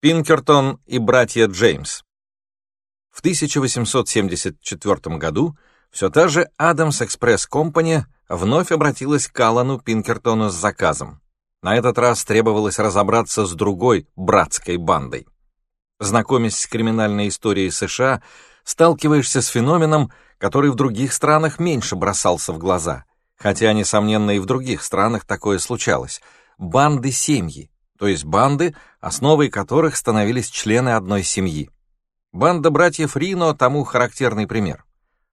Пинкертон и братья Джеймс. В 1874 году все та же Адамс Экспресс Компани вновь обратилась к Аллану Пинкертону с заказом. На этот раз требовалось разобраться с другой братской бандой. Знакомясь с криминальной историей США, сталкиваешься с феноменом, который в других странах меньше бросался в глаза, хотя, несомненно, и в других странах такое случалось — банды семьи то есть банды, основой которых становились члены одной семьи. Банда братьев Рино тому характерный пример.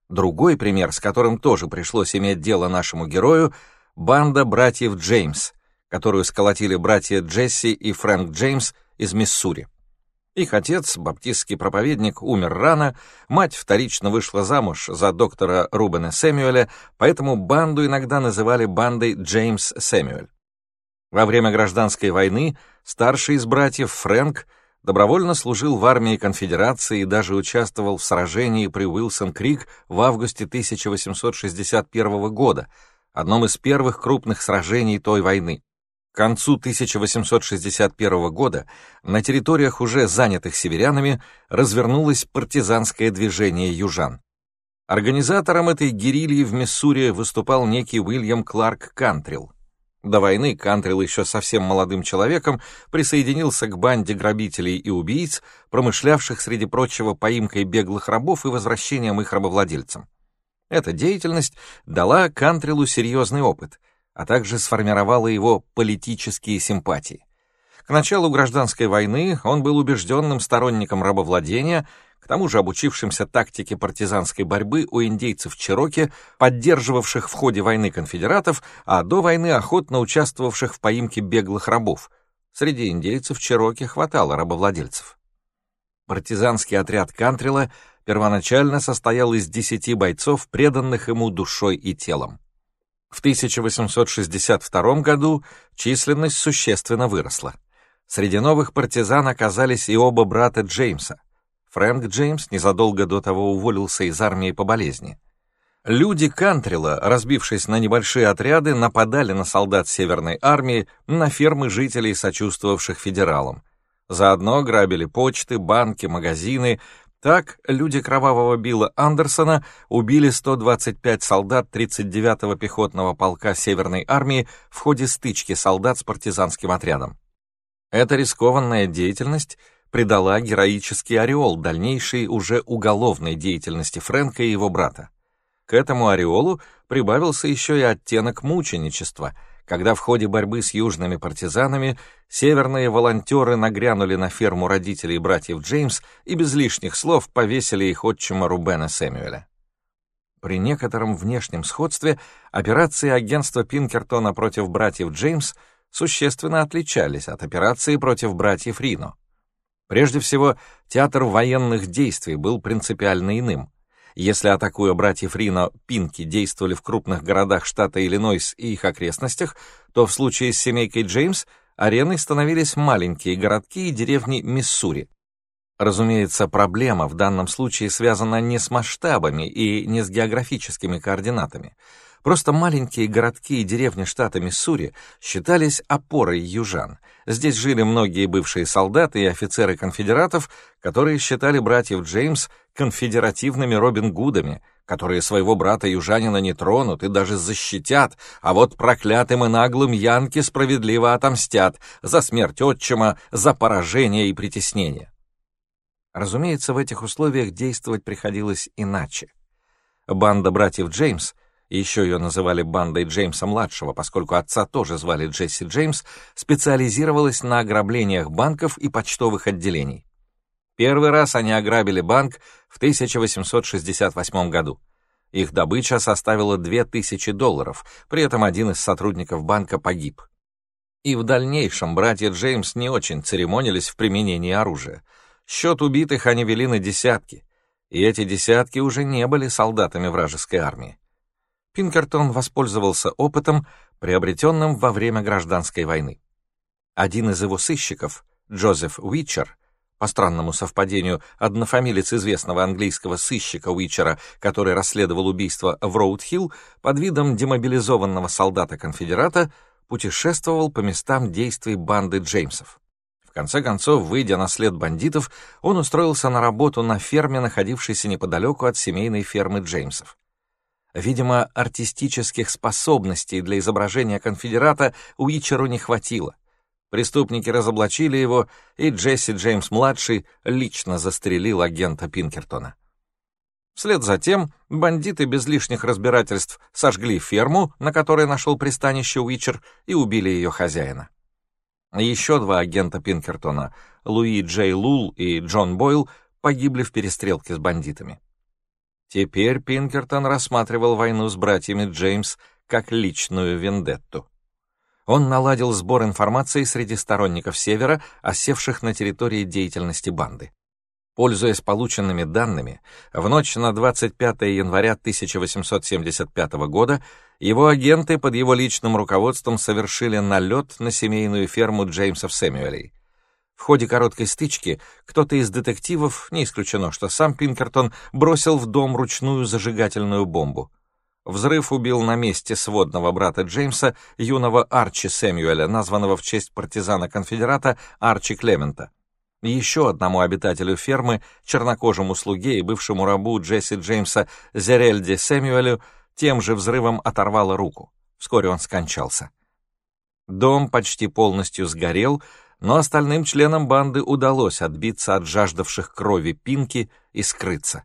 Другой пример, с которым тоже пришлось иметь дело нашему герою, банда братьев Джеймс, которую сколотили братья Джесси и Фрэнк Джеймс из Миссури. Их отец, баптистский проповедник, умер рано, мать вторично вышла замуж за доктора Рубена Сэмюэля, поэтому банду иногда называли бандой Джеймс Сэмюэль. Во время гражданской войны старший из братьев Фрэнк добровольно служил в армии конфедерации и даже участвовал в сражении при Уилсон-Крик в августе 1861 года, одном из первых крупных сражений той войны. К концу 1861 года на территориях, уже занятых северянами, развернулось партизанское движение южан. Организатором этой герильи в Миссури выступал некий Уильям Кларк Кантрилл. До войны Кантрилл еще совсем молодым человеком присоединился к банде грабителей и убийц, промышлявших, среди прочего, поимкой беглых рабов и возвращением их рабовладельцам. Эта деятельность дала Кантриллу серьезный опыт, а также сформировала его политические симпатии. К началу гражданской войны он был убежденным сторонником рабовладения к тому же обучившимся тактике партизанской борьбы у индейцев Чероки, поддерживавших в ходе войны конфедератов, а до войны охотно участвовавших в поимке беглых рабов. Среди индейцев Чероки хватало рабовладельцев. Партизанский отряд Кантрила первоначально состоял из десяти бойцов, преданных ему душой и телом. В 1862 году численность существенно выросла. Среди новых партизан оказались и оба брата Джеймса. Фрэнк Джеймс незадолго до того уволился из армии по болезни. Люди Кантрила, разбившись на небольшие отряды, нападали на солдат Северной армии, на фермы жителей, сочувствовавших федералам. Заодно грабили почты, банки, магазины. Так люди кровавого Билла Андерсона убили 125 солдат 39-го пехотного полка Северной армии в ходе стычки солдат с партизанским отрядом. Эта рискованная деятельность — придала героический ореол дальнейшей уже уголовной деятельности Фрэнка и его брата. К этому ореолу прибавился еще и оттенок мученичества, когда в ходе борьбы с южными партизанами северные волонтеры нагрянули на ферму родителей братьев Джеймс и без лишних слов повесили их отчима Рубена Сэмюэля. При некотором внешнем сходстве операции агентства Пинкертона против братьев Джеймс существенно отличались от операции против братьев Рино. Прежде всего, театр военных действий был принципиально иным. Если, атакуя братьев Рино, пинки действовали в крупных городах штата Иллинойс и их окрестностях, то в случае с семейкой Джеймс ареной становились маленькие городки и деревни Миссури. Разумеется, проблема в данном случае связана не с масштабами и не с географическими координатами. Просто маленькие городки и деревни штата Миссури считались опорой южан. Здесь жили многие бывшие солдаты и офицеры конфедератов, которые считали братьев Джеймс конфедеративными Робин Гудами, которые своего брата-южанина не тронут и даже защитят, а вот проклятым и наглым янки справедливо отомстят за смерть отчима, за поражение и притеснение. Разумеется, в этих условиях действовать приходилось иначе. Банда братьев Джеймс — еще ее называли бандой Джеймса-младшего, поскольку отца тоже звали Джесси Джеймс, специализировалась на ограблениях банков и почтовых отделений. Первый раз они ограбили банк в 1868 году. Их добыча составила 2000 долларов, при этом один из сотрудников банка погиб. И в дальнейшем братья Джеймс не очень церемонились в применении оружия. Счет убитых они вели на десятки, и эти десятки уже не были солдатами вражеской армии. Пинкертон воспользовался опытом, приобретенным во время гражданской войны. Один из его сыщиков, Джозеф Уичер, по странному совпадению однофамилец известного английского сыщика Уичера, который расследовал убийство в Роуд-Хилл, под видом демобилизованного солдата-конфедерата, путешествовал по местам действий банды Джеймсов конце концов, выйдя на след бандитов, он устроился на работу на ферме, находившейся неподалеку от семейной фермы Джеймсов. Видимо, артистических способностей для изображения конфедерата Уичеру не хватило. Преступники разоблачили его, и Джесси Джеймс-младший лично застрелил агента Пинкертона. Вслед за тем бандиты без лишних разбирательств сожгли ферму, на которой нашел пристанище Уичер, и убили ее хозяина. Еще два агента Пинкертона, Луи Джей Лул и Джон Бойл, погибли в перестрелке с бандитами. Теперь Пинкертон рассматривал войну с братьями Джеймс как личную вендетту. Он наладил сбор информации среди сторонников Севера, осевших на территории деятельности банды. Пользуясь полученными данными, в ночь на 25 января 1875 года его агенты под его личным руководством совершили налет на семейную ферму Джеймсов Сэмюэлей. В ходе короткой стычки кто-то из детективов, не исключено, что сам Пинкертон, бросил в дом ручную зажигательную бомбу. Взрыв убил на месте сводного брата Джеймса, юного Арчи Сэмюэля, названного в честь партизана-конфедерата Арчи Клемента. Еще одному обитателю фермы, чернокожему слуге и бывшему рабу Джесси Джеймса Зерельде Сэмюэлю, тем же взрывом оторвало руку. Вскоре он скончался. Дом почти полностью сгорел, но остальным членам банды удалось отбиться от жаждавших крови Пинки и скрыться.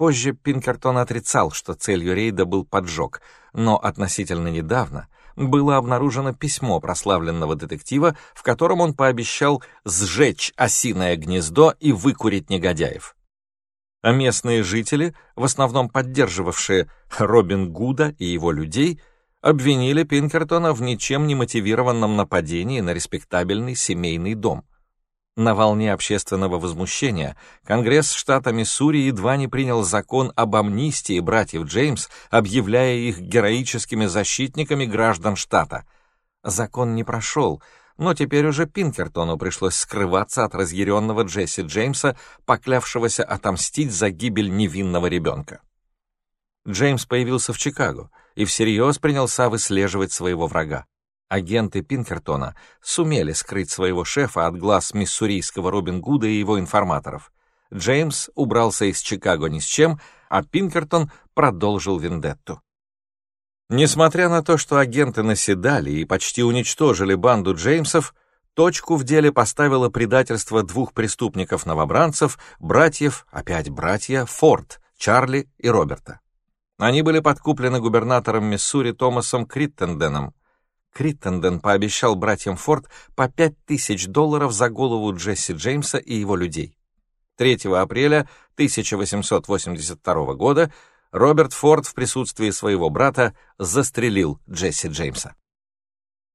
Позже Пинкертон отрицал, что целью рейда был поджог, но относительно недавно было обнаружено письмо прославленного детектива, в котором он пообещал сжечь осиное гнездо и выкурить негодяев. А местные жители, в основном поддерживавшие Робин Гуда и его людей, обвинили Пинкертона в ничем не мотивированном нападении на респектабельный семейный дом. На волне общественного возмущения Конгресс штата Миссури едва не принял закон об амнистии братьев Джеймс, объявляя их героическими защитниками граждан штата. Закон не прошел, но теперь уже Пинкертону пришлось скрываться от разъяренного Джесси Джеймса, поклявшегося отомстить за гибель невинного ребенка. Джеймс появился в Чикаго и всерьез принялся выслеживать своего врага. Агенты Пинкертона сумели скрыть своего шефа от глаз миссурийского Робин Гуда и его информаторов. Джеймс убрался из Чикаго ни с чем, а Пинкертон продолжил вендетту. Несмотря на то, что агенты наседали и почти уничтожили банду Джеймсов, точку в деле поставило предательство двух преступников-новобранцев, братьев, опять братья, Форд, Чарли и Роберта. Они были подкуплены губернатором Миссури Томасом Криттенденом, Криттенден пообещал братьям Форд по 5000 долларов за голову Джесси Джеймса и его людей. 3 апреля 1882 года Роберт Форд в присутствии своего брата застрелил Джесси Джеймса.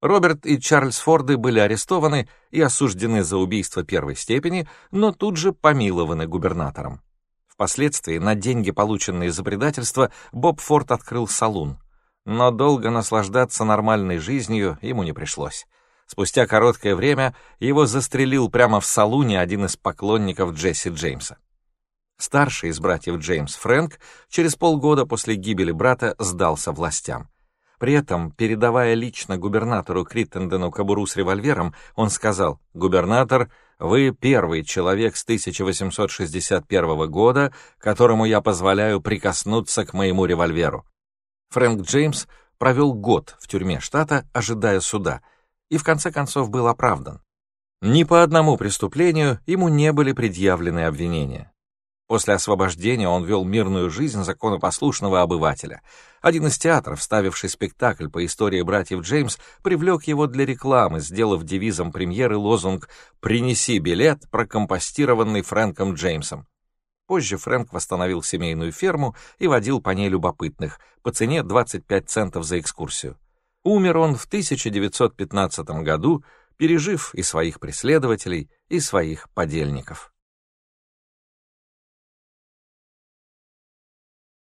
Роберт и Чарльз Форды были арестованы и осуждены за убийство первой степени, но тут же помилованы губернатором. Впоследствии на деньги, полученные за предательство, Боб Форд открыл салун но долго наслаждаться нормальной жизнью ему не пришлось. Спустя короткое время его застрелил прямо в салуне один из поклонников Джесси Джеймса. Старший из братьев Джеймс, Фрэнк, через полгода после гибели брата сдался властям. При этом, передавая лично губернатору Криттендену кобуру с револьвером, он сказал, «Губернатор, вы первый человек с 1861 года, которому я позволяю прикоснуться к моему револьверу. Фрэнк Джеймс провел год в тюрьме штата, ожидая суда, и в конце концов был оправдан. Ни по одному преступлению ему не были предъявлены обвинения. После освобождения он вел мирную жизнь законопослушного обывателя. Один из театров, ставивший спектакль по истории братьев Джеймс, привлек его для рекламы, сделав девизом премьеры лозунг «Принеси билет, прокомпостированный Фрэнком Джеймсом». Позже Фрэнк восстановил семейную ферму и водил по ней любопытных, по цене 25 центов за экскурсию. Умер он в 1915 году, пережив и своих преследователей, и своих подельников.